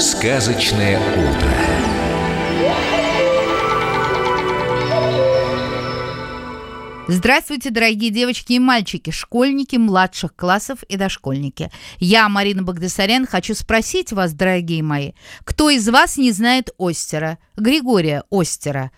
Сказочное утро. Здравствуйте, дорогие девочки и мальчики, школьники младших классов и дошкольники. Я, Марина Багдасарян, хочу спросить вас, дорогие мои, кто из вас не знает Остера, Григория Остера,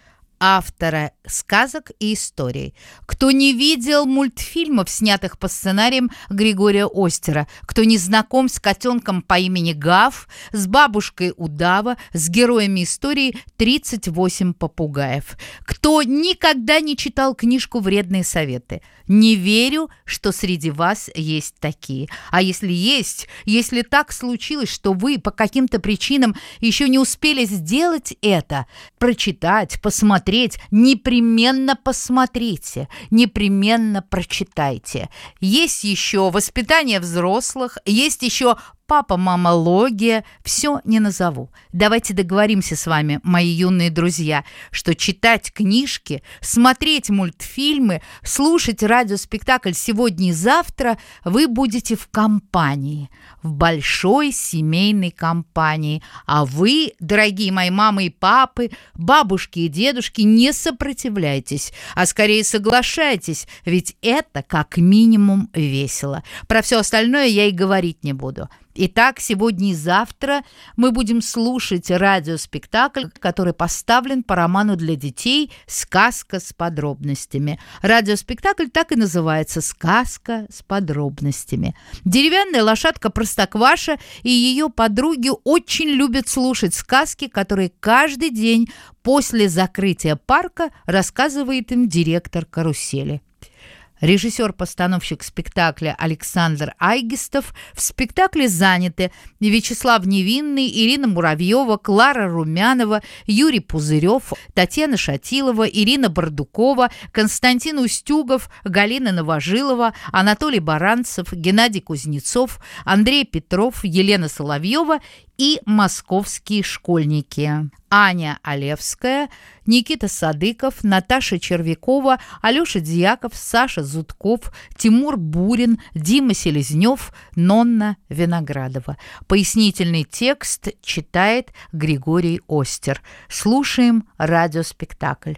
автора сказок и историй. Кто не видел мультфильмов, снятых по сценариям Григория Остера, кто не знаком с котенком по имени Гав, с бабушкой Удава, с героями истории «38 попугаев», кто никогда не читал книжку «Вредные советы». Не верю, что среди вас есть такие. А если есть, если так случилось, что вы по каким-то причинам еще не успели сделать это, прочитать, посмотреть, непременно посмотрите, непременно прочитайте. Есть еще воспитание взрослых, есть еще папа, мама, логия, все не назову. Давайте договоримся с вами, мои юные друзья, что читать книжки, смотреть мультфильмы, слушать радиоспектакль сегодня и завтра вы будете в компании, в большой семейной компании. А вы, дорогие мои мамы и папы, бабушки и дедушки, не сопротивляйтесь, а скорее соглашайтесь, ведь это как минимум весело. Про все остальное я и говорить не буду. Итак, сегодня и завтра мы будем слушать радиоспектакль, который поставлен по роману для детей «Сказка с подробностями». Радиоспектакль так и называется «Сказка с подробностями». Деревянная лошадка Простокваша и ее подруги очень любят слушать сказки, которые каждый день после закрытия парка рассказывает им директор карусели. Режиссер-постановщик спектакля Александр Айгистов в спектакле заняты Вячеслав Невинный, Ирина Муравьева, Клара Румянова, Юрий Пузырев, Татьяна Шатилова, Ирина Бардукова, Константин Устюгов, Галина Новожилова, Анатолий Баранцев, Геннадий Кузнецов, Андрей Петров, Елена Соловьева и московские школьники. Аня Олевская, Никита Садыков, Наташа Червякова, Алеша Дьяков, Саша Зудков, Тимур Бурин, Дима Селезнев, Нонна Виноградова. Пояснительный текст читает Григорий Остер. Слушаем радиоспектакль.